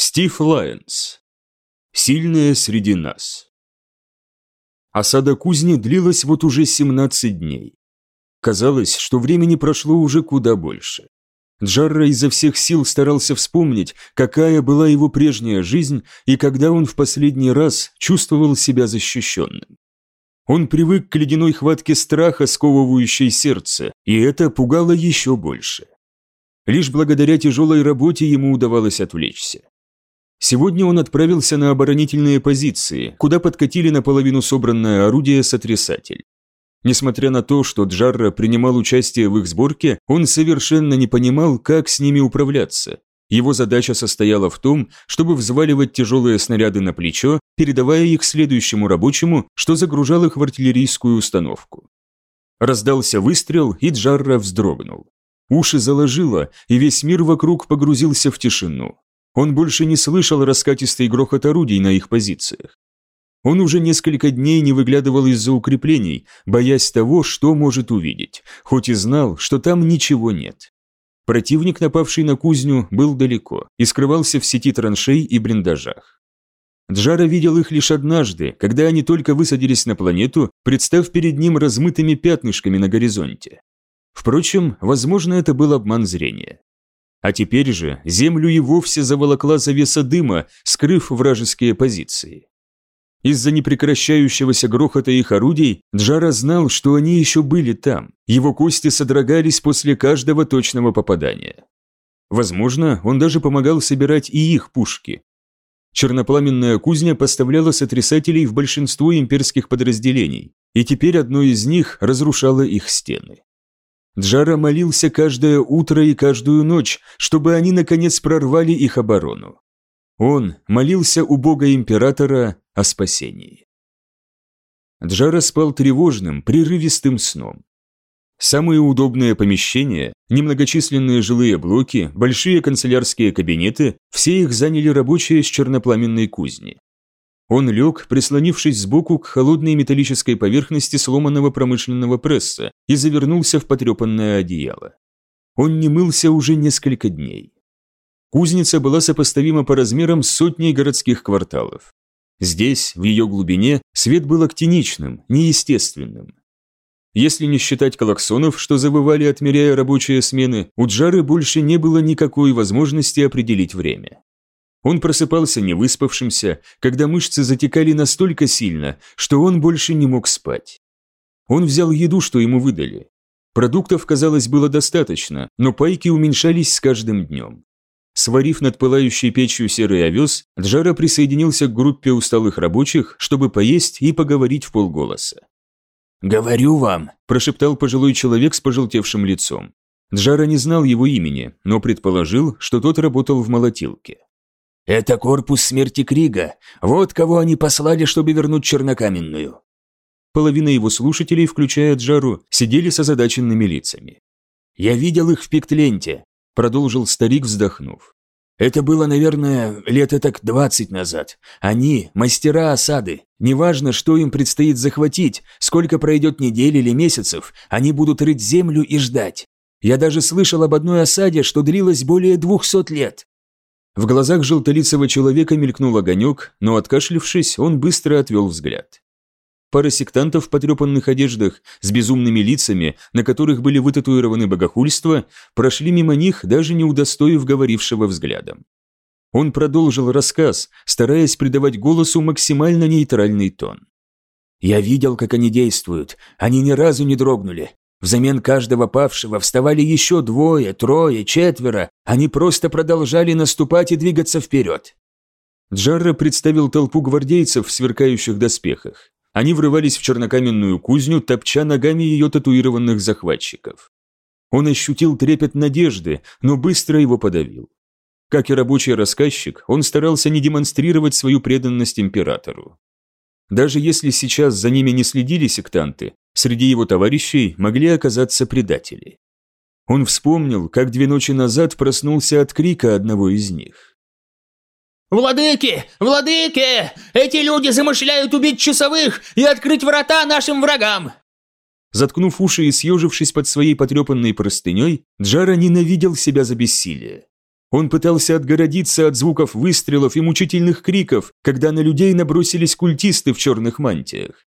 Стив Лайонс. Сильные среди нас. Осада кузни длилась вот уже 17 дней. Казалось, что времени прошло уже куда больше. Джарра изо всех сил старался вспомнить, какая была его прежняя жизнь и когда он в последний раз чувствовал себя защищенным. Он привык к ледяной хватке страха, сковывающей сердце, и это пугало еще больше. Лишь благодаря тяжелой работе ему удавалось отвлечься. Сегодня он отправился на оборонительные позиции, куда подкатили наполовину собранное орудие сотрясатель. Несмотря на то, что Джарра принимал участие в их сборке, он совершенно не понимал, как с ними управляться. Его задача состояла в том, чтобы взваливать тяжелые снаряды на плечо, передавая их следующему рабочему, что загружал их в артиллерийскую установку. Раздался выстрел, и Джарра вздрогнул. Уши заложило, и весь мир вокруг погрузился в тишину. Он больше не слышал раскатистый грохот орудий на их позициях. Он уже несколько дней не выглядывал из-за укреплений, боясь того, что может увидеть, хоть и знал, что там ничего нет. Противник, напавший на кузню, был далеко и скрывался в сети траншей и блиндажах. Джара видел их лишь однажды, когда они только высадились на планету, представ перед ним размытыми пятнышками на горизонте. Впрочем, возможно, это был обман зрения. А теперь же землю и вовсе заволокла завеса дыма, скрыв вражеские позиции. Из-за непрекращающегося грохота их орудий Джара знал, что они еще были там. Его кости содрогались после каждого точного попадания. Возможно, он даже помогал собирать и их пушки. Чернопламенная кузня поставляла сотрясателей в большинство имперских подразделений, и теперь одно из них разрушало их стены. Джара молился каждое утро и каждую ночь, чтобы они наконец прорвали их оборону. Он молился у бога императора о спасении. Джара спал тревожным, прерывистым сном. Самые удобные помещения, немногочисленные жилые блоки, большие канцелярские кабинеты – все их заняли рабочие с чернопламенной кузни. Он лег, прислонившись сбоку к холодной металлической поверхности сломанного промышленного пресса и завернулся в потрепанное одеяло. Он не мылся уже несколько дней. Кузница была сопоставима по размерам с сотней городских кварталов. Здесь, в ее глубине, свет был актиничным, неестественным. Если не считать колоксонов, что завывали, отмеряя рабочие смены, у Джары больше не было никакой возможности определить время. Он просыпался невыспавшимся, когда мышцы затекали настолько сильно, что он больше не мог спать. Он взял еду, что ему выдали. Продуктов, казалось, было достаточно, но пайки уменьшались с каждым днем. Сварив над пылающей печью серый овес, Джара присоединился к группе усталых рабочих, чтобы поесть и поговорить в полголоса. «Говорю вам», – прошептал пожилой человек с пожелтевшим лицом. Джара не знал его имени, но предположил, что тот работал в молотилке. «Это корпус смерти Крига. Вот кого они послали, чтобы вернуть Чернокаменную». Половина его слушателей, включая Джару, сидели с озадаченными лицами. «Я видел их в Пиктленте продолжил старик, вздохнув. Это было, наверное, лет так двадцать назад. Они – мастера осады. Неважно, что им предстоит захватить, сколько пройдет недель или месяцев, они будут рыть землю и ждать. Я даже слышал об одной осаде, что длилась более двухсот лет. В глазах желтолицего человека мелькнул огонек, но, откашлившись, он быстро отвел взгляд. Пара сектантов в потрепанных одеждах с безумными лицами, на которых были вытатуированы богохульства, прошли мимо них, даже не удостоив говорившего взглядом. Он продолжил рассказ, стараясь придавать голосу максимально нейтральный тон. «Я видел, как они действуют. Они ни разу не дрогнули. Взамен каждого павшего вставали еще двое, трое, четверо. Они просто продолжали наступать и двигаться вперед». Джарра представил толпу гвардейцев в сверкающих доспехах. Они врывались в чернокаменную кузню, топча ногами ее татуированных захватчиков. Он ощутил трепет надежды, но быстро его подавил. Как и рабочий рассказчик, он старался не демонстрировать свою преданность императору. Даже если сейчас за ними не следили сектанты, среди его товарищей могли оказаться предатели. Он вспомнил, как две ночи назад проснулся от крика одного из них. «Владыки! Владыки! Эти люди замышляют убить часовых и открыть врата нашим врагам!» Заткнув уши и съежившись под своей потрепанной простыней, Джара ненавидел себя за бессилие. Он пытался отгородиться от звуков выстрелов и мучительных криков, когда на людей набросились культисты в черных мантиях.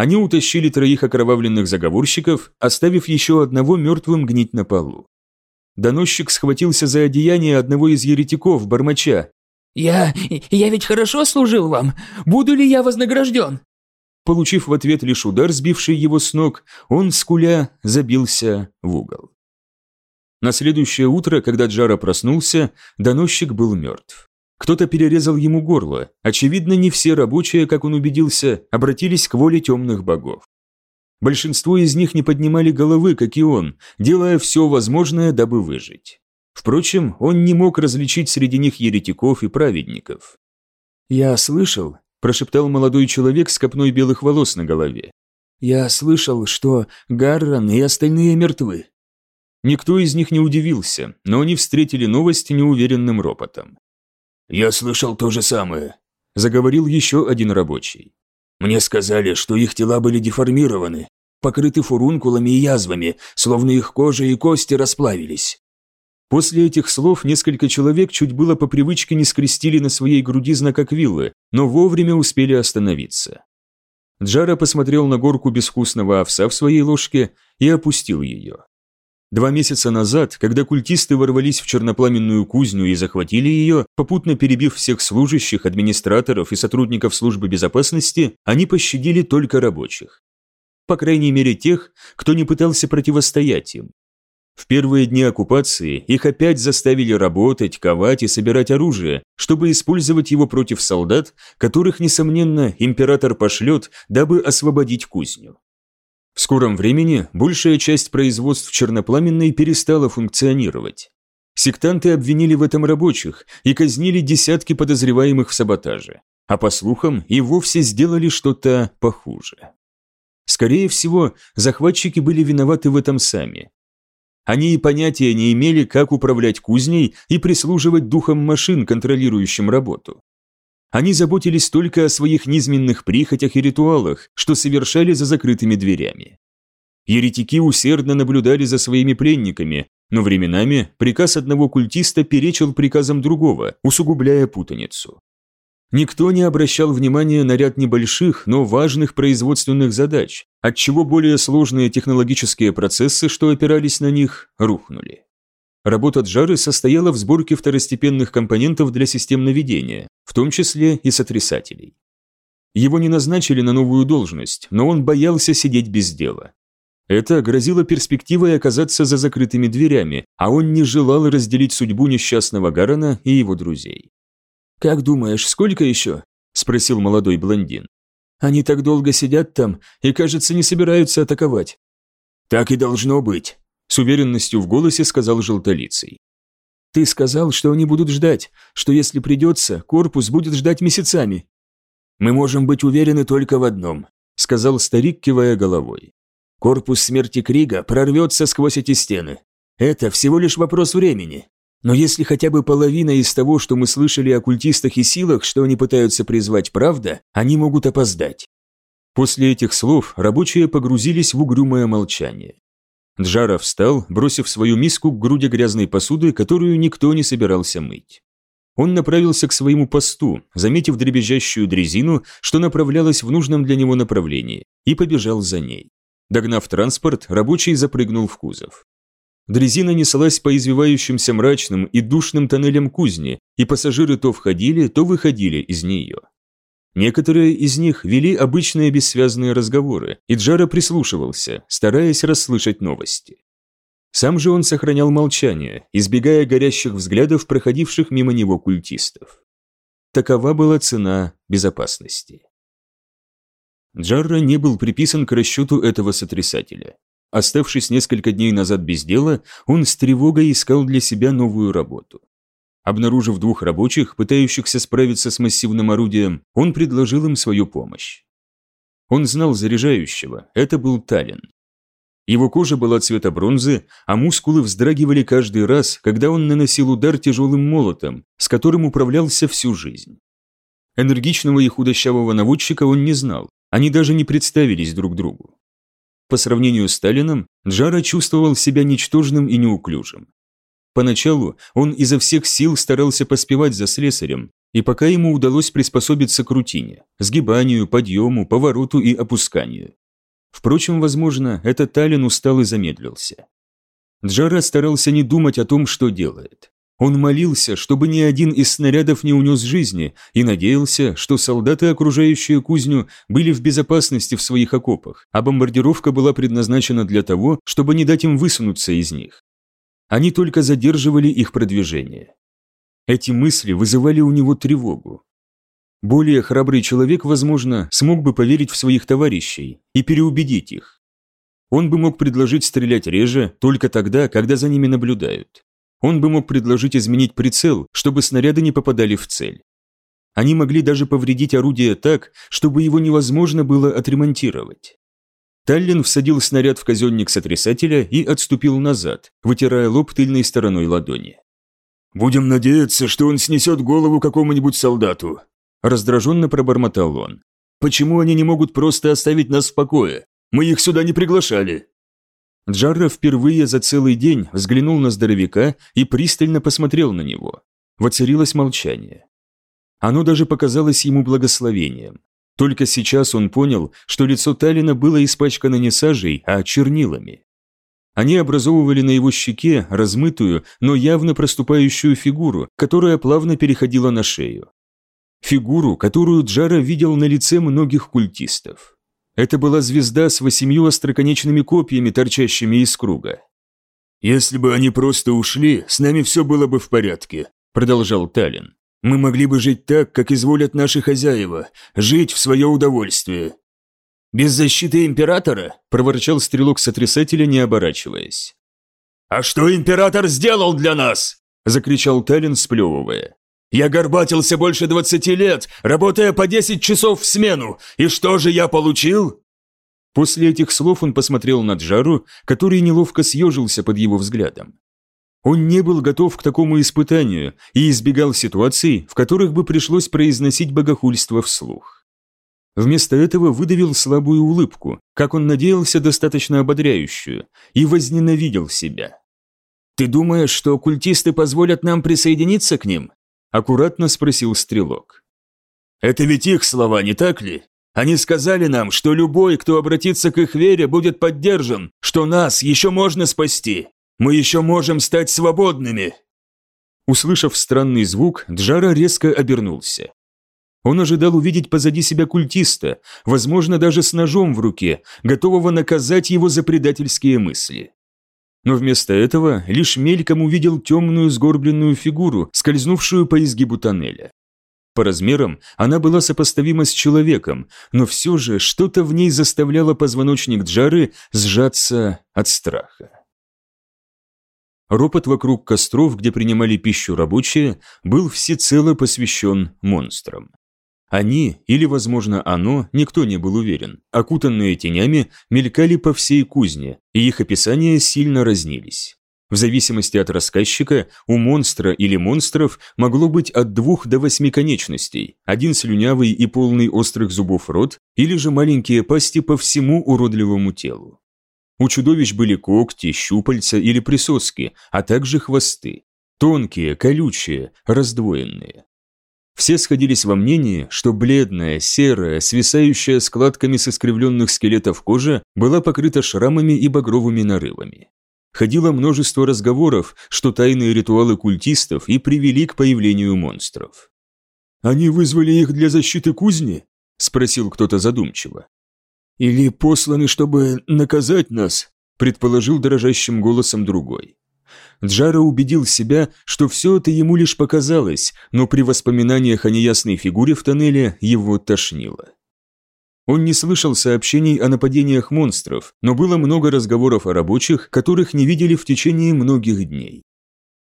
Они утащили троих окровавленных заговорщиков, оставив еще одного мертвым гнить на полу. Доносчик схватился за одеяние одного из еретиков, бормоча. «Я... я ведь хорошо служил вам. Буду ли я вознагражден?» Получив в ответ лишь удар, сбивший его с ног, он, скуля, забился в угол. На следующее утро, когда Джара проснулся, доносчик был мертв. Кто-то перерезал ему горло. Очевидно, не все рабочие, как он убедился, обратились к воле темных богов. Большинство из них не поднимали головы, как и он, делая все возможное, дабы выжить. Впрочем, он не мог различить среди них еретиков и праведников. «Я слышал», – прошептал молодой человек с копной белых волос на голове. «Я слышал, что Гарран и остальные мертвы. Никто из них не удивился, но они встретили новость неуверенным ропотом. «Я слышал то же самое», – заговорил еще один рабочий. «Мне сказали, что их тела были деформированы, покрыты фурункулами и язвами, словно их кожа и кости расплавились». После этих слов несколько человек чуть было по привычке не скрестили на своей груди знак аквиллы, но вовремя успели остановиться. Джара посмотрел на горку безвкусного овса в своей ложке и опустил ее. Два месяца назад, когда культисты ворвались в чернопламенную кузню и захватили ее, попутно перебив всех служащих, администраторов и сотрудников службы безопасности, они пощадили только рабочих. По крайней мере тех, кто не пытался противостоять им. В первые дни оккупации их опять заставили работать, ковать и собирать оружие, чтобы использовать его против солдат, которых, несомненно, император пошлет, дабы освободить кузню. В скором времени большая часть производств чернопламенной перестала функционировать. Сектанты обвинили в этом рабочих и казнили десятки подозреваемых в саботаже, а по слухам и вовсе сделали что-то похуже. Скорее всего, захватчики были виноваты в этом сами. Они и понятия не имели, как управлять кузней и прислуживать духам машин, контролирующим работу. Они заботились только о своих низменных прихотях и ритуалах, что совершали за закрытыми дверями. Еретики усердно наблюдали за своими пленниками, но временами приказ одного культиста перечил приказам другого, усугубляя путаницу. Никто не обращал внимания на ряд небольших, но важных производственных задач, отчего более сложные технологические процессы, что опирались на них, рухнули. Работа Джары состояла в сборке второстепенных компонентов для систем наведения, в том числе и сотрясателей. Его не назначили на новую должность, но он боялся сидеть без дела. Это грозило перспективой оказаться за закрытыми дверями, а он не желал разделить судьбу несчастного Гарана и его друзей. «Как думаешь, сколько еще?» – спросил молодой блондин. «Они так долго сидят там и, кажется, не собираются атаковать». «Так и должно быть», с уверенностью в голосе сказал желтолицый. «Ты сказал, что они будут ждать, что если придется, корпус будет ждать месяцами». «Мы можем быть уверены только в одном», сказал старик, кивая головой. «Корпус смерти Крига прорвется сквозь эти стены. Это всего лишь вопрос времени. Но если хотя бы половина из того, что мы слышали о культистах и силах, что они пытаются призвать, правда, они могут опоздать». После этих слов рабочие погрузились в угрюмое молчание. Джара встал, бросив свою миску к груди грязной посуды, которую никто не собирался мыть. Он направился к своему посту, заметив дребезжащую дрезину, что направлялась в нужном для него направлении, и побежал за ней. Догнав транспорт, рабочий запрыгнул в кузов. Дрезина неслась по извивающимся мрачным и душным тоннелям кузни, и пассажиры то входили, то выходили из нее. Некоторые из них вели обычные бессвязные разговоры, и Джара прислушивался, стараясь расслышать новости. Сам же он сохранял молчание, избегая горящих взглядов проходивших мимо него культистов. Такова была цена безопасности. Джарра не был приписан к расчету этого сотрясателя. Оставшись несколько дней назад без дела, он с тревогой искал для себя новую работу. Обнаружив двух рабочих, пытающихся справиться с массивным орудием, он предложил им свою помощь. Он знал заряжающего, это был Таллин. Его кожа была цвета бронзы, а мускулы вздрагивали каждый раз, когда он наносил удар тяжелым молотом, с которым управлялся всю жизнь. Энергичного и худощавого наводчика он не знал, они даже не представились друг другу. По сравнению с Сталином, Джара чувствовал себя ничтожным и неуклюжим. Поначалу он изо всех сил старался поспевать за слесарем, и пока ему удалось приспособиться к рутине – сгибанию, подъему, повороту и опусканию. Впрочем, возможно, этот Таллин устал и замедлился. Джара старался не думать о том, что делает. Он молился, чтобы ни один из снарядов не унес жизни, и надеялся, что солдаты, окружающие кузню, были в безопасности в своих окопах, а бомбардировка была предназначена для того, чтобы не дать им высунуться из них. Они только задерживали их продвижение. Эти мысли вызывали у него тревогу. Более храбрый человек, возможно, смог бы поверить в своих товарищей и переубедить их. Он бы мог предложить стрелять реже только тогда, когда за ними наблюдают. Он бы мог предложить изменить прицел, чтобы снаряды не попадали в цель. Они могли даже повредить орудие так, чтобы его невозможно было отремонтировать. Таллин всадил снаряд в казенник сотрясателя и отступил назад, вытирая лоб тыльной стороной ладони. «Будем надеяться, что он снесет голову какому-нибудь солдату», раздраженно пробормотал он. «Почему они не могут просто оставить нас в покое? Мы их сюда не приглашали». Джарра впервые за целый день взглянул на здоровяка и пристально посмотрел на него. Воцарилось молчание. Оно даже показалось ему благословением. Только сейчас он понял, что лицо Талина было испачкано не сажей, а чернилами. Они образовывали на его щеке размытую, но явно проступающую фигуру, которая плавно переходила на шею. Фигуру, которую Джара видел на лице многих культистов. Это была звезда с восемью остроконечными копьями, торчащими из круга. «Если бы они просто ушли, с нами все было бы в порядке», – продолжал Таллин. «Мы могли бы жить так, как изволят наши хозяева, жить в свое удовольствие». «Без защиты императора?» – проворчал стрелок сотрясателя, не оборачиваясь. «А что император сделал для нас?» – закричал Таллин, сплевывая. Я горбатился больше двадцати лет, работая по десять часов в смену, и что же я получил?» После этих слов он посмотрел на Джару, который неловко съежился под его взглядом. Он не был готов к такому испытанию и избегал ситуаций, в которых бы пришлось произносить богохульство вслух. Вместо этого выдавил слабую улыбку, как он надеялся, достаточно ободряющую, и возненавидел себя. «Ты думаешь, что оккультисты позволят нам присоединиться к ним?» Аккуратно спросил стрелок. «Это ведь их слова, не так ли? Они сказали нам, что любой, кто обратится к их вере, будет поддержан, что нас еще можно спасти. Мы еще можем стать свободными». Услышав странный звук, Джара резко обернулся. Он ожидал увидеть позади себя культиста, возможно, даже с ножом в руке, готового наказать его за предательские мысли но вместо этого лишь мельком увидел темную сгорбленную фигуру, скользнувшую по изгибу тоннеля. По размерам она была сопоставима с человеком, но все же что-то в ней заставляло позвоночник Джары сжаться от страха. Ропот вокруг костров, где принимали пищу рабочие, был всецело посвящен монстрам. Они, или, возможно, оно, никто не был уверен, окутанные тенями, мелькали по всей кузне, и их описания сильно разнились. В зависимости от рассказчика, у монстра или монстров могло быть от двух до восьми конечностей, один слюнявый и полный острых зубов рот, или же маленькие пасти по всему уродливому телу. У чудовищ были когти, щупальца или присоски, а также хвосты. Тонкие, колючие, раздвоенные. Все сходились во мнении, что бледная, серая, свисающая складками с искривленных скелетов кожа была покрыта шрамами и багровыми нарывами. Ходило множество разговоров, что тайные ритуалы культистов и привели к появлению монстров. «Они вызвали их для защиты кузни?» – спросил кто-то задумчиво. «Или посланы, чтобы наказать нас?» – предположил дрожащим голосом другой. Джара убедил себя, что все это ему лишь показалось, но при воспоминаниях о неясной фигуре в тоннеле его тошнило. Он не слышал сообщений о нападениях монстров, но было много разговоров о рабочих, которых не видели в течение многих дней.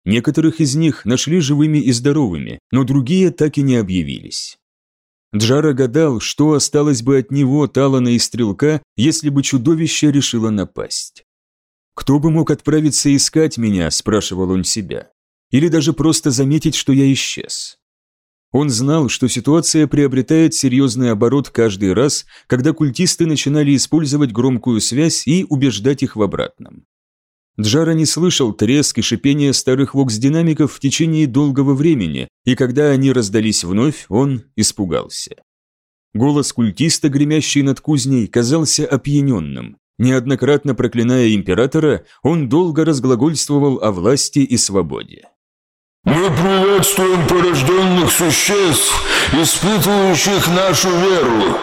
Некоторых из них нашли живыми и здоровыми, но другие так и не объявились. Джара гадал, что осталось бы от него, Талана и Стрелка, если бы чудовище решило напасть. «Кто бы мог отправиться искать меня?» – спрашивал он себя. «Или даже просто заметить, что я исчез?» Он знал, что ситуация приобретает серьезный оборот каждый раз, когда культисты начинали использовать громкую связь и убеждать их в обратном. Джара не слышал треск и шипение старых вокс-динамиков в течение долгого времени, и когда они раздались вновь, он испугался. Голос культиста, гремящий над кузней, казался опьяненным. Неоднократно проклиная императора, он долго разглагольствовал о власти и свободе. «Мы приветствуем порожденных существ, испытывающих нашу веру»,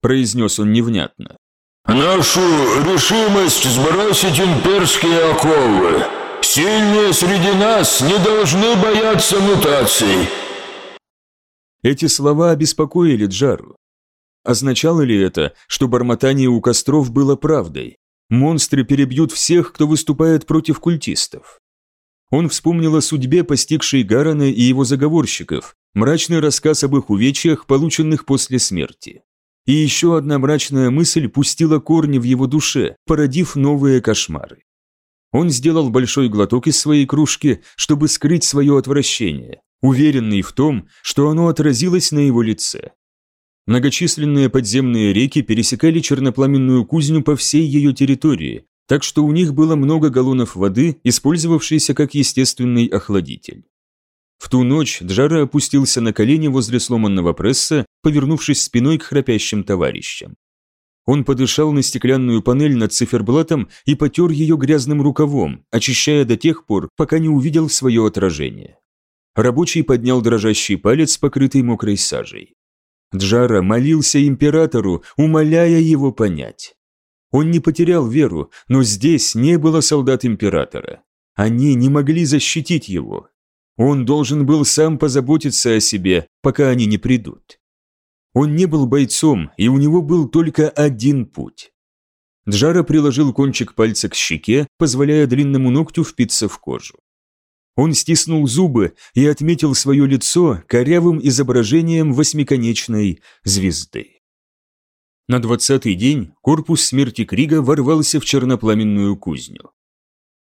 произнес он невнятно. «Нашу решимость сбросить имперские оковы. Сильные среди нас не должны бояться мутаций». Эти слова обеспокоили Джару. Означало ли это, что бормотание у костров было правдой? Монстры перебьют всех, кто выступает против культистов. Он вспомнил о судьбе, постигшей Гарана и его заговорщиков, мрачный рассказ об их увечьях, полученных после смерти. И еще одна мрачная мысль пустила корни в его душе, породив новые кошмары. Он сделал большой глоток из своей кружки, чтобы скрыть свое отвращение, уверенный в том, что оно отразилось на его лице. Многочисленные подземные реки пересекали чернопламенную кузню по всей ее территории, так что у них было много галлонов воды, использовавшейся как естественный охладитель. В ту ночь Джара опустился на колени возле сломанного пресса, повернувшись спиной к храпящим товарищам. Он подышал на стеклянную панель над циферблатом и потер ее грязным рукавом, очищая до тех пор, пока не увидел свое отражение. Рабочий поднял дрожащий палец, покрытый мокрой сажей. Джара молился императору, умоляя его понять. Он не потерял веру, но здесь не было солдат императора. Они не могли защитить его, он должен был сам позаботиться о себе, пока они не придут. Он не был бойцом, и у него был только один путь. Джара приложил кончик пальца к щеке, позволяя длинному ногтю впиться в кожу. Он стиснул зубы и отметил свое лицо корявым изображением восьмиконечной звезды. На двадцатый день корпус смерти Крига ворвался в чернопламенную кузню.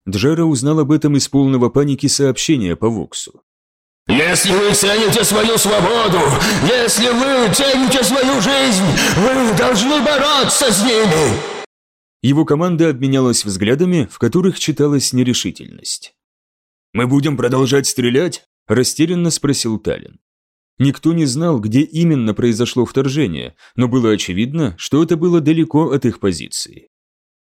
Джера узнал об этом из полного паники сообщения по Воксу. «Если вы цените свою свободу, если вы цените свою жизнь, вы должны бороться с ними!» Его команда обменялась взглядами, в которых читалась нерешительность. «Мы будем продолжать стрелять?» – растерянно спросил Таллин. Никто не знал, где именно произошло вторжение, но было очевидно, что это было далеко от их позиции.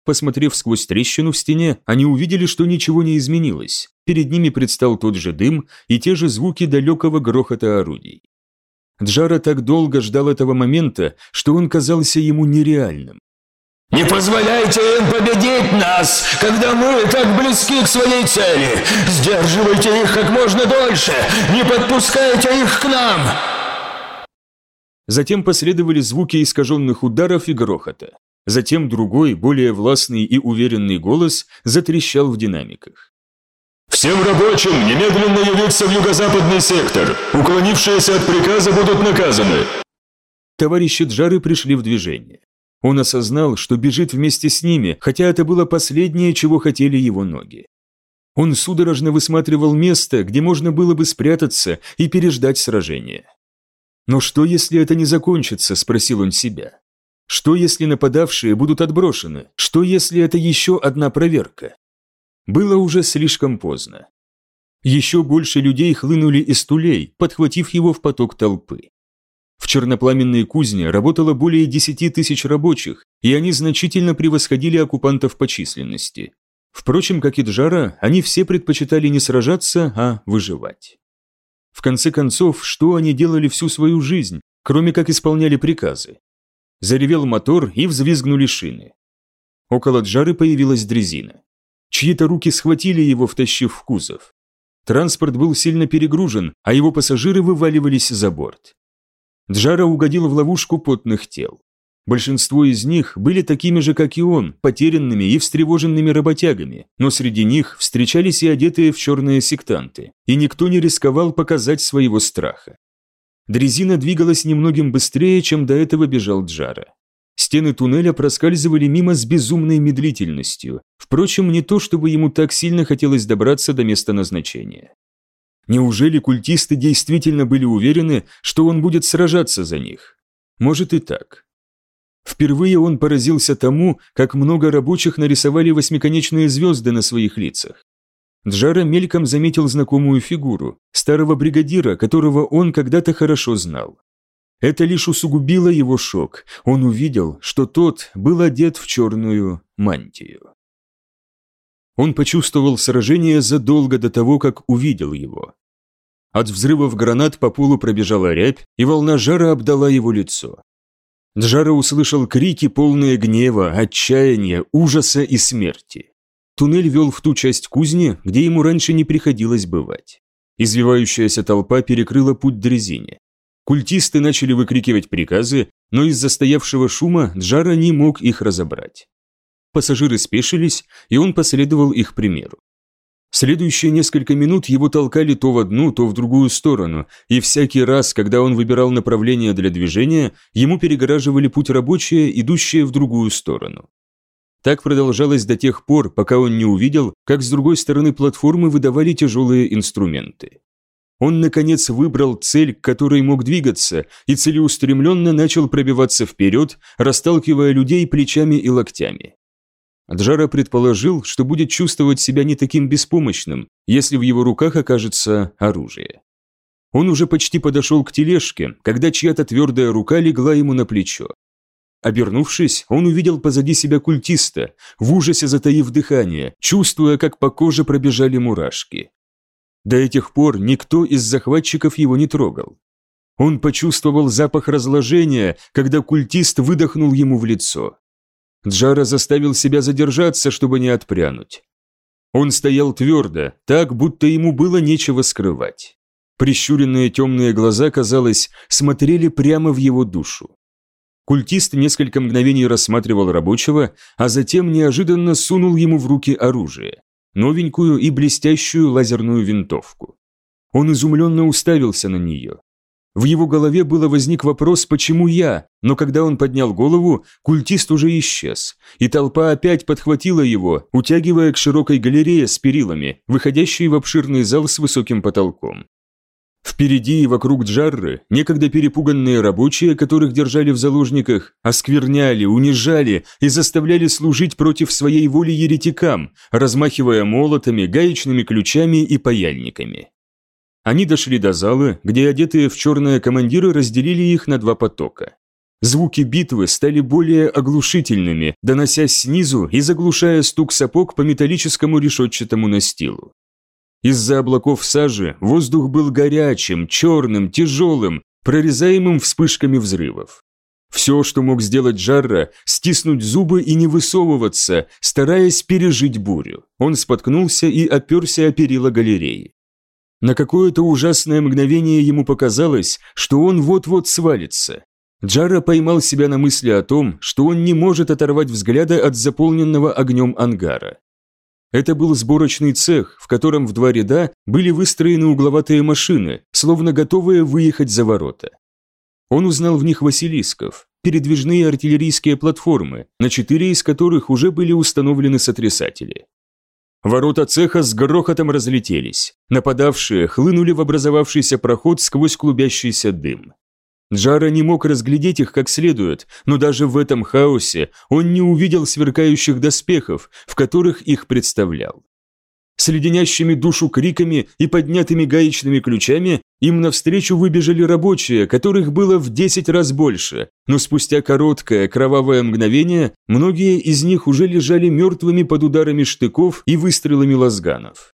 Посмотрев сквозь трещину в стене, они увидели, что ничего не изменилось. Перед ними предстал тот же дым и те же звуки далекого грохота орудий. Джара так долго ждал этого момента, что он казался ему нереальным. «Не позволяйте им победить нас, когда мы так близки к своей цели! Сдерживайте их как можно дольше! Не подпускайте их к нам!» Затем последовали звуки искаженных ударов и грохота. Затем другой, более властный и уверенный голос затрещал в динамиках. «Всем рабочим немедленно явиться в юго-западный сектор! Уклонившиеся от приказа будут наказаны!» Товарищи Джары пришли в движение. Он осознал, что бежит вместе с ними, хотя это было последнее, чего хотели его ноги. Он судорожно высматривал место, где можно было бы спрятаться и переждать сражение. «Но что, если это не закончится?» – спросил он себя. Что, если нападавшие будут отброшены? Что, если это еще одна проверка? Было уже слишком поздно. Еще больше людей хлынули из тулей, подхватив его в поток толпы. В чернопламенной кузне работало более 10 тысяч рабочих, и они значительно превосходили оккупантов по численности. Впрочем, как и Джара, они все предпочитали не сражаться, а выживать. В конце концов, что они делали всю свою жизнь, кроме как исполняли приказы? Заревел мотор и взвизгнули шины. Около Джары появилась дрезина. Чьи-то руки схватили его, втащив в кузов. Транспорт был сильно перегружен, а его пассажиры вываливались за борт. Джара угодил в ловушку потных тел. Большинство из них были такими же, как и он, потерянными и встревоженными работягами, но среди них встречались и одетые в черные сектанты, и никто не рисковал показать своего страха. Дрезина двигалась немногим быстрее, чем до этого бежал Джара. Стены туннеля проскальзывали мимо с безумной медлительностью. Впрочем, не то, чтобы ему так сильно хотелось добраться до места назначения. Неужели культисты действительно были уверены, что он будет сражаться за них? Может и так. Впервые он поразился тому, как много рабочих нарисовали восьмиконечные звезды на своих лицах. Джара мельком заметил знакомую фигуру, старого бригадира, которого он когда-то хорошо знал. Это лишь усугубило его шок. Он увидел, что тот был одет в черную мантию. Он почувствовал сражение задолго до того, как увидел его. От взрывов гранат по полу пробежала рябь, и волна жара обдала его лицо. Джара услышал крики, полные гнева, отчаяния, ужаса и смерти. Туннель вел в ту часть кузни, где ему раньше не приходилось бывать. Извивающаяся толпа перекрыла путь дрезине. Культисты начали выкрикивать приказы, но из-за стоявшего шума Джара не мог их разобрать. Пассажиры спешились, и он последовал их примеру. Следующие несколько минут его толкали то в одну, то в другую сторону, и всякий раз, когда он выбирал направление для движения, ему перегораживали путь рабочие, идущие в другую сторону. Так продолжалось до тех пор, пока он не увидел, как с другой стороны платформы выдавали тяжелые инструменты. Он, наконец, выбрал цель, к которой мог двигаться, и целеустремленно начал пробиваться вперед, расталкивая людей плечами и локтями. Джара предположил, что будет чувствовать себя не таким беспомощным, если в его руках окажется оружие. Он уже почти подошел к тележке, когда чья-то твердая рука легла ему на плечо. Обернувшись, он увидел позади себя культиста, в ужасе затаив дыхание, чувствуя, как по коже пробежали мурашки. До этих пор никто из захватчиков его не трогал. Он почувствовал запах разложения, когда культист выдохнул ему в лицо. Джара заставил себя задержаться, чтобы не отпрянуть. Он стоял твердо, так, будто ему было нечего скрывать. Прищуренные темные глаза, казалось, смотрели прямо в его душу. Культист несколько мгновений рассматривал рабочего, а затем неожиданно сунул ему в руки оружие – новенькую и блестящую лазерную винтовку. Он изумленно уставился на нее. В его голове было возник вопрос «почему я?», но когда он поднял голову, культист уже исчез, и толпа опять подхватила его, утягивая к широкой галерее с перилами, выходящей в обширный зал с высоким потолком. Впереди и вокруг Джарры некогда перепуганные рабочие, которых держали в заложниках, оскверняли, унижали и заставляли служить против своей воли еретикам, размахивая молотами, гаечными ключами и паяльниками. Они дошли до зала, где одетые в черные командиры разделили их на два потока. Звуки битвы стали более оглушительными, доносясь снизу и заглушая стук сапог по металлическому решетчатому настилу. Из-за облаков сажи воздух был горячим, черным, тяжелым, прорезаемым вспышками взрывов. Все, что мог сделать Жарра, стиснуть зубы и не высовываться, стараясь пережить бурю. Он споткнулся и оперся о перила галереи. На какое-то ужасное мгновение ему показалось, что он вот-вот свалится. Джара поймал себя на мысли о том, что он не может оторвать взгляда от заполненного огнем ангара. Это был сборочный цех, в котором в два ряда были выстроены угловатые машины, словно готовые выехать за ворота. Он узнал в них Василисков, передвижные артиллерийские платформы, на четыре из которых уже были установлены сотрясатели. Ворота цеха с грохотом разлетелись. Нападавшие хлынули в образовавшийся проход сквозь клубящийся дым. Джара не мог разглядеть их как следует, но даже в этом хаосе он не увидел сверкающих доспехов, в которых их представлял. С леденящими душу криками и поднятыми гаечными ключами им навстречу выбежали рабочие, которых было в десять раз больше, но спустя короткое кровавое мгновение многие из них уже лежали мертвыми под ударами штыков и выстрелами лазганов.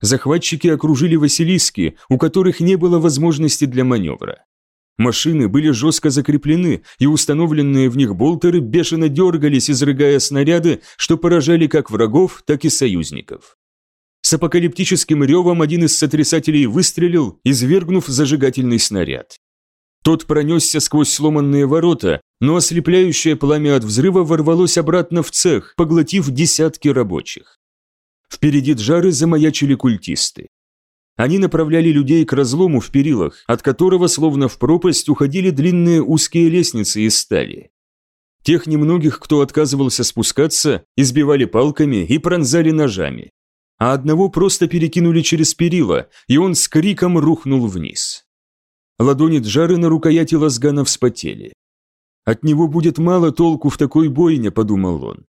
Захватчики окружили Василиски, у которых не было возможности для маневра. Машины были жестко закреплены, и установленные в них болтеры бешено дергались, изрыгая снаряды, что поражали как врагов, так и союзников. С апокалиптическим ревом один из сотрясателей выстрелил, извергнув зажигательный снаряд. Тот пронесся сквозь сломанные ворота, но ослепляющее пламя от взрыва ворвалось обратно в цех, поглотив десятки рабочих. Впереди Джары замаячили культисты. Они направляли людей к разлому в перилах, от которого словно в пропасть уходили длинные узкие лестницы из стали. Тех немногих, кто отказывался спускаться, избивали палками и пронзали ножами а одного просто перекинули через перила, и он с криком рухнул вниз. Ладони Джары на рукояти лазгана вспотели. От него будет мало толку в такой бойне, подумал он.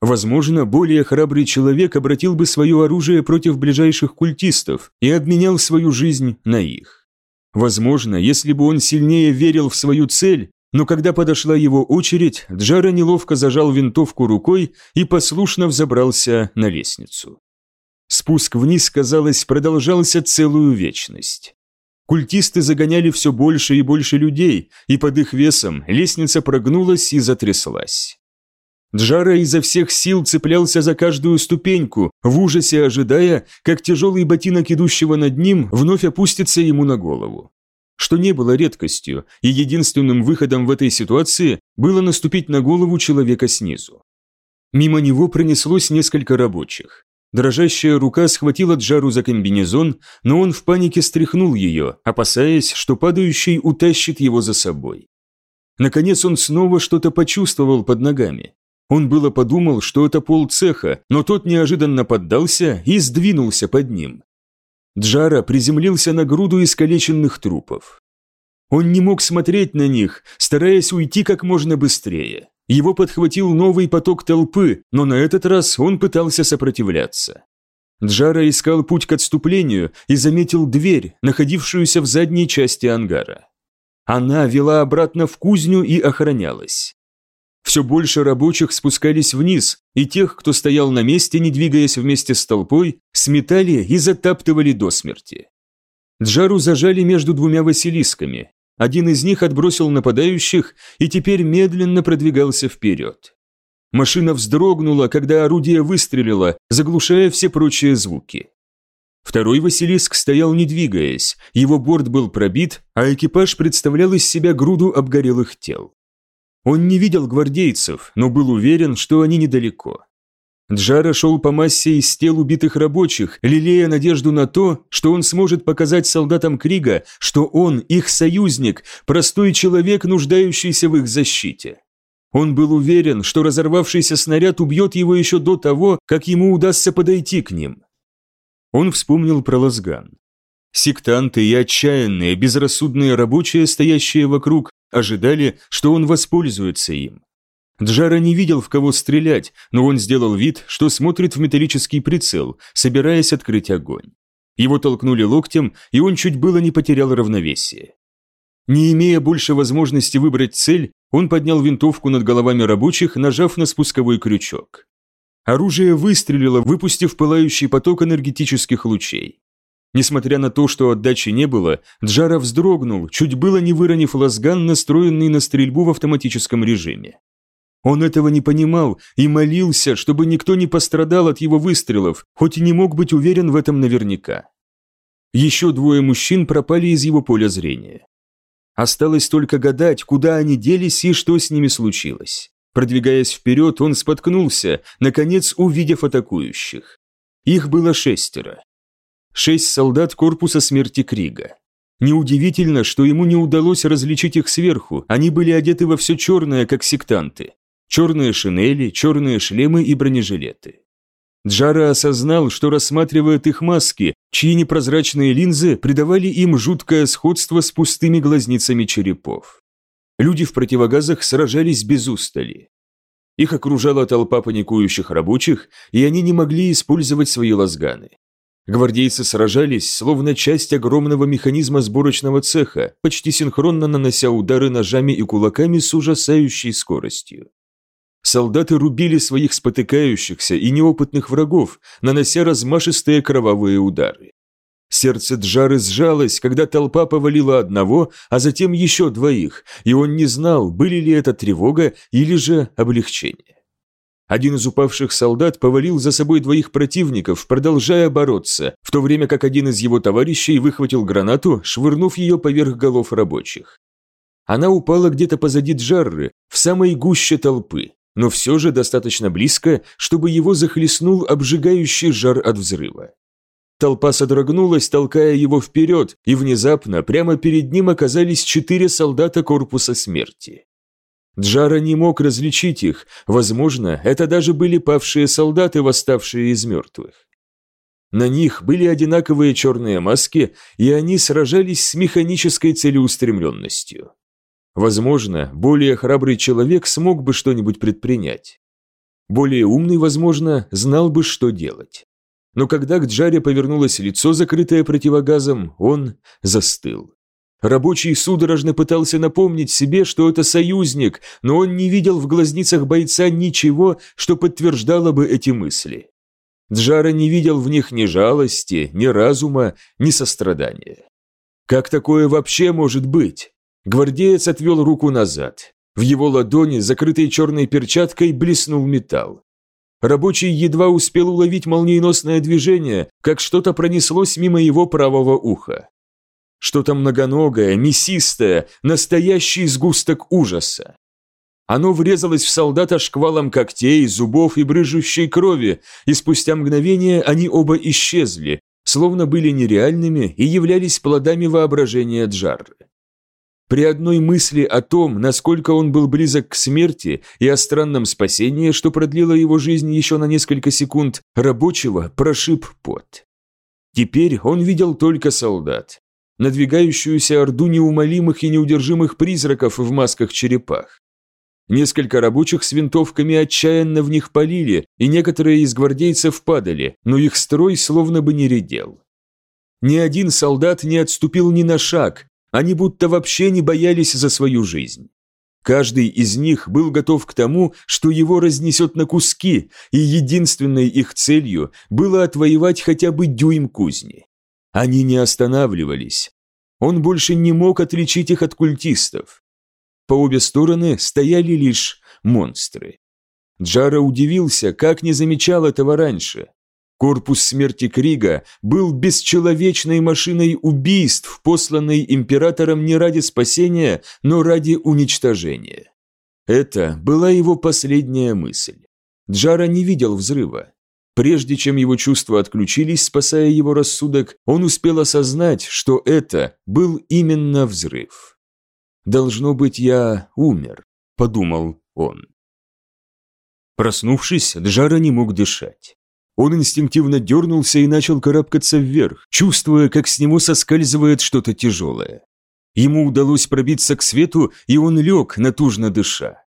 Возможно, более храбрый человек обратил бы свое оружие против ближайших культистов и обменял свою жизнь на их. Возможно, если бы он сильнее верил в свою цель, но когда подошла его очередь, Джара неловко зажал винтовку рукой и послушно взобрался на лестницу. Спуск вниз, казалось, продолжался целую вечность. Культисты загоняли все больше и больше людей, и под их весом лестница прогнулась и затряслась. Джара изо всех сил цеплялся за каждую ступеньку, в ужасе ожидая, как тяжелый ботинок идущего над ним вновь опустится ему на голову. Что не было редкостью, и единственным выходом в этой ситуации было наступить на голову человека снизу. Мимо него пронеслось несколько рабочих. Дрожащая рука схватила Джару за комбинезон, но он в панике стряхнул ее, опасаясь, что падающий утащит его за собой. Наконец он снова что-то почувствовал под ногами. Он было подумал, что это пол цеха, но тот неожиданно поддался и сдвинулся под ним. Джара приземлился на груду искалеченных трупов. Он не мог смотреть на них, стараясь уйти как можно быстрее. Его подхватил новый поток толпы, но на этот раз он пытался сопротивляться. Джара искал путь к отступлению и заметил дверь, находившуюся в задней части ангара. Она вела обратно в кузню и охранялась. Все больше рабочих спускались вниз, и тех, кто стоял на месте, не двигаясь вместе с толпой, сметали и затаптывали до смерти. Джару зажали между двумя василисками. Один из них отбросил нападающих и теперь медленно продвигался вперед. Машина вздрогнула, когда орудие выстрелило, заглушая все прочие звуки. Второй Василиск стоял не двигаясь, его борт был пробит, а экипаж представлял из себя груду обгорелых тел. Он не видел гвардейцев, но был уверен, что они недалеко. Джара шел по массе из тел убитых рабочих, лелея надежду на то, что он сможет показать солдатам Крига, что он их союзник, простой человек, нуждающийся в их защите. Он был уверен, что разорвавшийся снаряд убьет его еще до того, как ему удастся подойти к ним. Он вспомнил про Лазган. Сектанты и отчаянные, безрассудные рабочие, стоящие вокруг, ожидали, что он воспользуется им. Джара не видел, в кого стрелять, но он сделал вид, что смотрит в металлический прицел, собираясь открыть огонь. Его толкнули локтем, и он чуть было не потерял равновесие. Не имея больше возможности выбрать цель, он поднял винтовку над головами рабочих, нажав на спусковой крючок. Оружие выстрелило, выпустив пылающий поток энергетических лучей. Несмотря на то, что отдачи не было, Джара вздрогнул, чуть было не выронив лазган, настроенный на стрельбу в автоматическом режиме. Он этого не понимал и молился, чтобы никто не пострадал от его выстрелов, хоть и не мог быть уверен в этом наверняка. Еще двое мужчин пропали из его поля зрения. Осталось только гадать, куда они делись и что с ними случилось. Продвигаясь вперед, он споткнулся, наконец увидев атакующих. Их было шестеро. Шесть солдат корпуса смерти Крига. Неудивительно, что ему не удалось различить их сверху, они были одеты во все черное, как сектанты. Черные шинели, черные шлемы и бронежилеты. Джара осознал, что рассматривает их маски, чьи непрозрачные линзы придавали им жуткое сходство с пустыми глазницами черепов. Люди в противогазах сражались без устали. Их окружала толпа паникующих рабочих, и они не могли использовать свои лазганы. Гвардейцы сражались, словно часть огромного механизма сборочного цеха, почти синхронно нанося удары ножами и кулаками с ужасающей скоростью. Солдаты рубили своих спотыкающихся и неопытных врагов, нанося размашистые кровавые удары. Сердце Джары сжалось, когда толпа повалила одного, а затем еще двоих, и он не знал, были ли это тревога или же облегчение. Один из упавших солдат повалил за собой двоих противников, продолжая бороться, в то время как один из его товарищей выхватил гранату, швырнув ее поверх голов рабочих. Она упала где-то позади Джарры, в самой гуще толпы, но все же достаточно близко, чтобы его захлестнул обжигающий жар от взрыва. Толпа содрогнулась, толкая его вперед, и внезапно прямо перед ним оказались четыре солдата корпуса смерти. Джара не мог различить их, возможно, это даже были павшие солдаты, восставшие из мертвых. На них были одинаковые черные маски, и они сражались с механической целеустремленностью. Возможно, более храбрый человек смог бы что-нибудь предпринять. Более умный, возможно, знал бы, что делать. Но когда к Джаре повернулось лицо, закрытое противогазом, он застыл. Рабочий судорожно пытался напомнить себе, что это союзник, но он не видел в глазницах бойца ничего, что подтверждало бы эти мысли. Джара не видел в них ни жалости, ни разума, ни сострадания. Как такое вообще может быть? Гвардеец отвел руку назад. В его ладони, закрытой черной перчаткой, блеснул металл. Рабочий едва успел уловить молниеносное движение, как что-то пронеслось мимо его правого уха. Что-то многоногое, мясистое, настоящий сгусток ужаса. Оно врезалось в солдата шквалом когтей, зубов и брыжущей крови, и спустя мгновение они оба исчезли, словно были нереальными и являлись плодами воображения Джарры. При одной мысли о том, насколько он был близок к смерти и о странном спасении, что продлило его жизнь еще на несколько секунд, рабочего прошиб пот. Теперь он видел только солдат, надвигающуюся орду неумолимых и неудержимых призраков в масках-черепах. Несколько рабочих с винтовками отчаянно в них полили, и некоторые из гвардейцев падали, но их строй словно бы не редел. Ни один солдат не отступил ни на шаг, они будто вообще не боялись за свою жизнь. Каждый из них был готов к тому, что его разнесет на куски, и единственной их целью было отвоевать хотя бы дюйм кузни. Они не останавливались. Он больше не мог отличить их от культистов. По обе стороны стояли лишь монстры. Джара удивился, как не замечал этого раньше. Корпус смерти Крига был бесчеловечной машиной убийств, посланной императором не ради спасения, но ради уничтожения. Это была его последняя мысль. Джара не видел взрыва. Прежде чем его чувства отключились, спасая его рассудок, он успел осознать, что это был именно взрыв. «Должно быть, я умер», – подумал он. Проснувшись, Джара не мог дышать. Он инстинктивно дернулся и начал карабкаться вверх, чувствуя, как с него соскальзывает что-то тяжелое. Ему удалось пробиться к свету, и он лег, натужно дыша.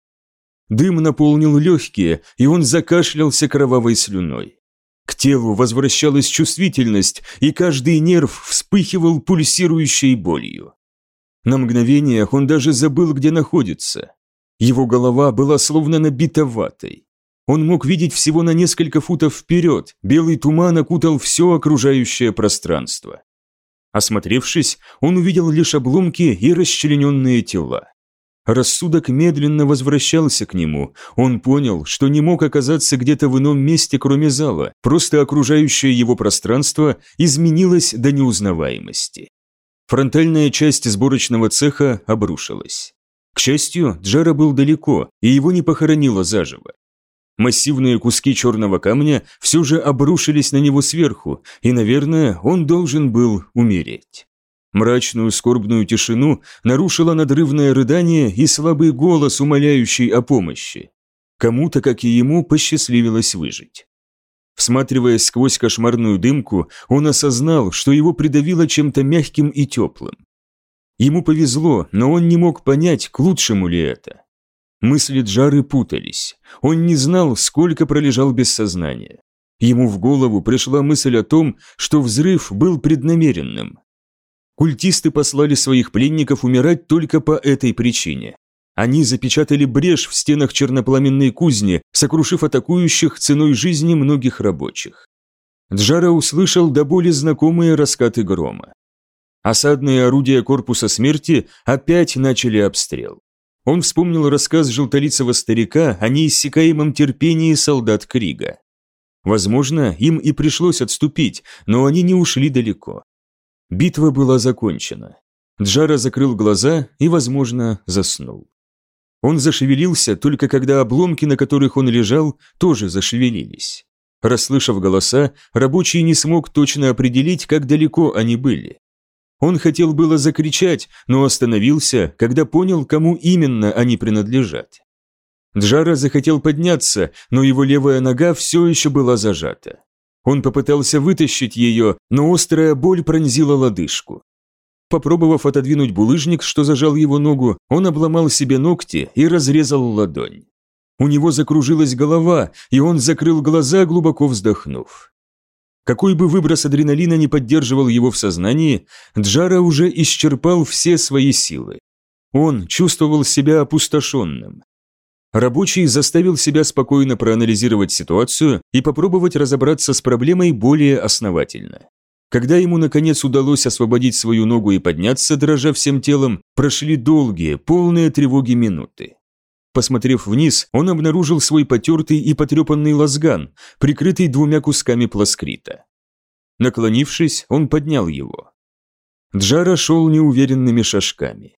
Дым наполнил легкие, и он закашлялся кровавой слюной. К телу возвращалась чувствительность, и каждый нерв вспыхивал пульсирующей болью. На мгновение он даже забыл, где находится. Его голова была словно набита ватой. Он мог видеть всего на несколько футов вперед, белый туман окутал все окружающее пространство. Осмотревшись, он увидел лишь обломки и расчлененные тела. Рассудок медленно возвращался к нему. Он понял, что не мог оказаться где-то в ином месте, кроме зала, просто окружающее его пространство изменилось до неузнаваемости. Фронтальная часть сборочного цеха обрушилась. К счастью, Джара был далеко, и его не похоронило заживо. Массивные куски черного камня все же обрушились на него сверху, и, наверное, он должен был умереть. Мрачную скорбную тишину нарушило надрывное рыдание и слабый голос, умоляющий о помощи. Кому-то, как и ему, посчастливилось выжить. Всматриваясь сквозь кошмарную дымку, он осознал, что его придавило чем-то мягким и теплым. Ему повезло, но он не мог понять, к лучшему ли это. Мысли Джары путались. Он не знал, сколько пролежал без сознания. Ему в голову пришла мысль о том, что взрыв был преднамеренным, Культисты послали своих пленников умирать только по этой причине. Они запечатали брешь в стенах чернопламенной кузни, сокрушив атакующих ценой жизни многих рабочих. Джара услышал до боли знакомые раскаты грома. Осадные орудия корпуса смерти опять начали обстрел. Он вспомнил рассказ желтолицего старика о неиссякаемом терпении солдат Крига. Возможно, им и пришлось отступить, но они не ушли далеко. Битва была закончена. Джара закрыл глаза и, возможно, заснул. Он зашевелился только когда обломки, на которых он лежал, тоже зашевелились. Расслышав голоса, рабочий не смог точно определить, как далеко они были. Он хотел было закричать, но остановился, когда понял, кому именно они принадлежат. Джара захотел подняться, но его левая нога все еще была зажата. Он попытался вытащить ее, но острая боль пронзила лодыжку. попробовав отодвинуть булыжник, что зажал его ногу, он обломал себе ногти и разрезал ладонь. У него закружилась голова, и он закрыл глаза, глубоко вздохнув. Какой бы выброс адреналина не поддерживал его в сознании, Джара уже исчерпал все свои силы. Он чувствовал себя опустошенным. Рабочий заставил себя спокойно проанализировать ситуацию и попробовать разобраться с проблемой более основательно. Когда ему наконец удалось освободить свою ногу и подняться, дрожа всем телом, прошли долгие, полные тревоги минуты. Посмотрев вниз, он обнаружил свой потертый и потрепанный лазган, прикрытый двумя кусками пласкрита. Наклонившись, он поднял его. Джара шел неуверенными шажками.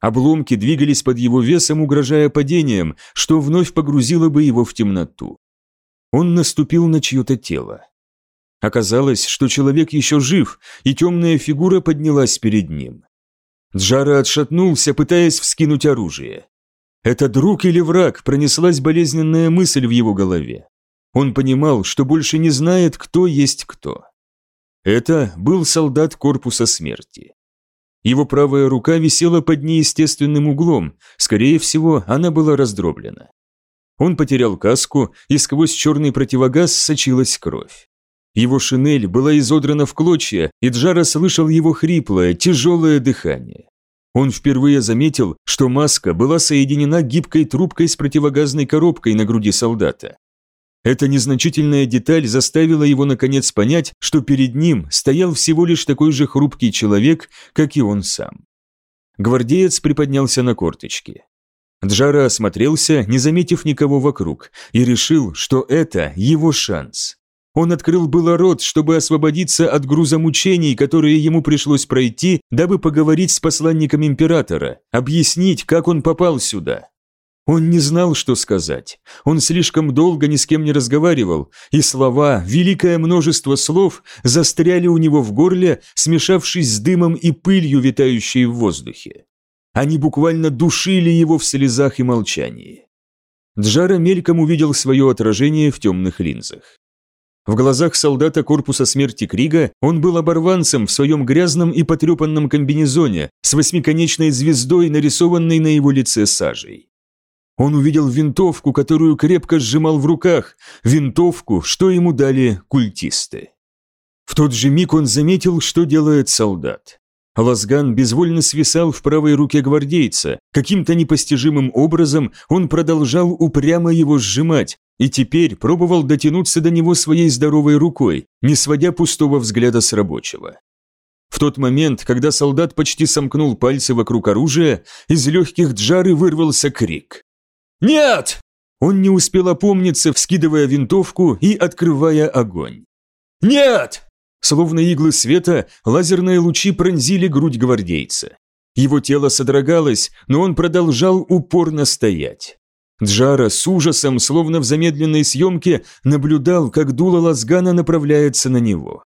Обломки двигались под его весом, угрожая падением, что вновь погрузило бы его в темноту. Он наступил на чье-то тело. Оказалось, что человек еще жив, и темная фигура поднялась перед ним. Джара отшатнулся, пытаясь вскинуть оружие. Это друг или враг, пронеслась болезненная мысль в его голове. Он понимал, что больше не знает, кто есть кто. Это был солдат корпуса смерти. Его правая рука висела под неестественным углом, скорее всего, она была раздроблена. Он потерял каску, и сквозь черный противогаз сочилась кровь. Его шинель была изодрана в клочья, и Джара слышал его хриплое, тяжелое дыхание. Он впервые заметил, что маска была соединена гибкой трубкой с противогазной коробкой на груди солдата. Эта незначительная деталь заставила его наконец понять, что перед ним стоял всего лишь такой же хрупкий человек, как и он сам. Гвардеец приподнялся на корточки. Джара осмотрелся, не заметив никого вокруг, и решил, что это его шанс. Он открыл было рот, чтобы освободиться от груза мучений, которые ему пришлось пройти, дабы поговорить с посланником императора, объяснить, как он попал сюда. Он не знал, что сказать. Он слишком долго ни с кем не разговаривал, и слова, великое множество слов, застряли у него в горле, смешавшись с дымом и пылью, витающей в воздухе. Они буквально душили его в слезах и молчании. Джара мельком увидел свое отражение в темных линзах. В глазах солдата корпуса смерти Крига он был оборванцем в своем грязном и потрепанном комбинезоне с восьмиконечной звездой, нарисованной на его лице сажей. Он увидел винтовку, которую крепко сжимал в руках, винтовку, что ему дали культисты. В тот же миг он заметил, что делает солдат. Лазган безвольно свисал в правой руке гвардейца. Каким-то непостижимым образом он продолжал упрямо его сжимать, и теперь пробовал дотянуться до него своей здоровой рукой, не сводя пустого взгляда с рабочего. В тот момент, когда солдат почти сомкнул пальцы вокруг оружия, из легких джары вырвался крик. «Нет!» Он не успел опомниться, вскидывая винтовку и открывая огонь. «Нет!» Словно иглы света, лазерные лучи пронзили грудь гвардейца. Его тело содрогалось, но он продолжал упорно стоять. Джара с ужасом, словно в замедленной съемке, наблюдал, как дуло лазгана направляется на него.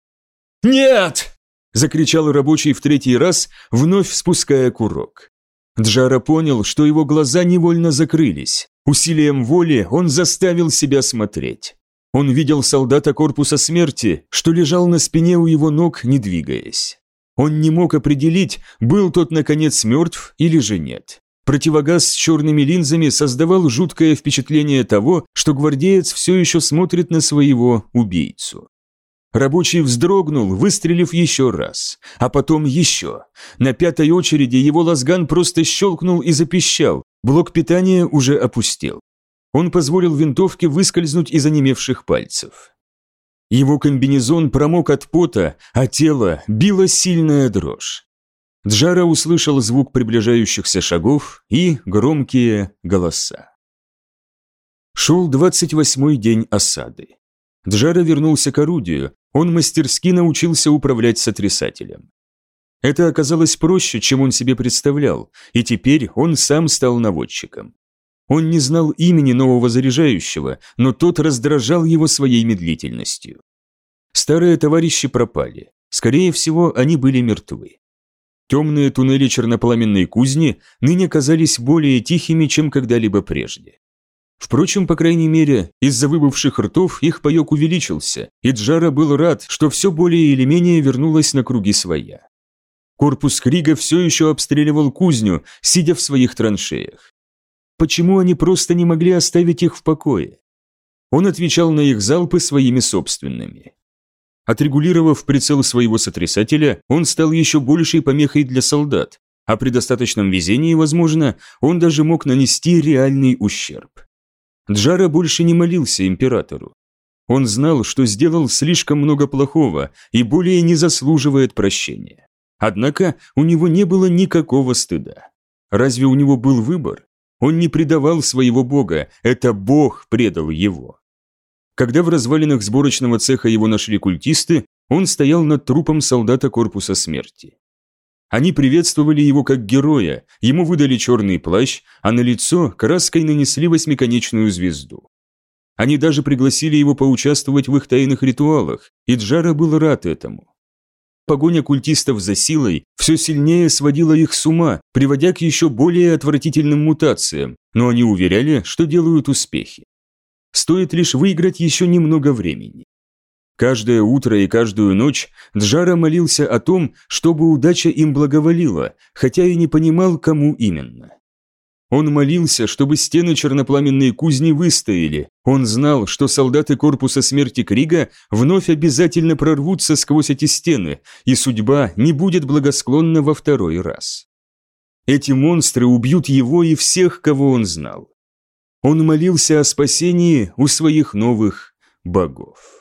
«Нет!» – закричал рабочий в третий раз, вновь спуская курок. Джара понял, что его глаза невольно закрылись. Усилием воли он заставил себя смотреть. Он видел солдата корпуса смерти, что лежал на спине у его ног, не двигаясь. Он не мог определить, был тот, наконец, мертв или же нет. Противогаз с черными линзами создавал жуткое впечатление того, что гвардеец все еще смотрит на своего убийцу. Рабочий вздрогнул, выстрелив еще раз, а потом еще. На пятой очереди его лазган просто щелкнул и запищал, блок питания уже опустел. Он позволил винтовке выскользнуть из онемевших пальцев. Его комбинезон промок от пота, а тело било сильная дрожь. Джара услышал звук приближающихся шагов и громкие голоса. Шел двадцать восьмой день осады. Джара вернулся к орудию, он мастерски научился управлять сотрясателем. Это оказалось проще, чем он себе представлял, и теперь он сам стал наводчиком. Он не знал имени нового заряжающего, но тот раздражал его своей медлительностью. Старые товарищи пропали. Скорее всего, они были мертвы. Темные туннели чернопламенной кузни ныне казались более тихими, чем когда-либо прежде. Впрочем, по крайней мере, из-за выбывших ртов их паек увеличился, и Джара был рад, что все более или менее вернулось на круги своя. Корпус Крига все еще обстреливал кузню, сидя в своих траншеях. Почему они просто не могли оставить их в покое? Он отвечал на их залпы своими собственными. Отрегулировав прицел своего сотрясателя, он стал еще большей помехой для солдат, а при достаточном везении, возможно, он даже мог нанести реальный ущерб. Джара больше не молился императору. Он знал, что сделал слишком много плохого и более не заслуживает прощения. Однако у него не было никакого стыда. Разве у него был выбор? Он не предавал своего бога, это бог предал его. Когда в развалинах сборочного цеха его нашли культисты, он стоял над трупом солдата корпуса смерти. Они приветствовали его как героя, ему выдали черный плащ, а на лицо краской нанесли восьмиконечную звезду. Они даже пригласили его поучаствовать в их тайных ритуалах, и Джара был рад этому. Погоня культистов за силой все сильнее сводила их с ума, приводя к еще более отвратительным мутациям, но они уверяли, что делают успехи. Стоит лишь выиграть еще немного времени. Каждое утро и каждую ночь Джара молился о том, чтобы удача им благоволила, хотя и не понимал, кому именно. Он молился, чтобы стены чернопламенной кузни выстояли. Он знал, что солдаты корпуса смерти Крига вновь обязательно прорвутся сквозь эти стены, и судьба не будет благосклонна во второй раз. Эти монстры убьют его и всех, кого он знал. Он молился о спасении у своих новых богов.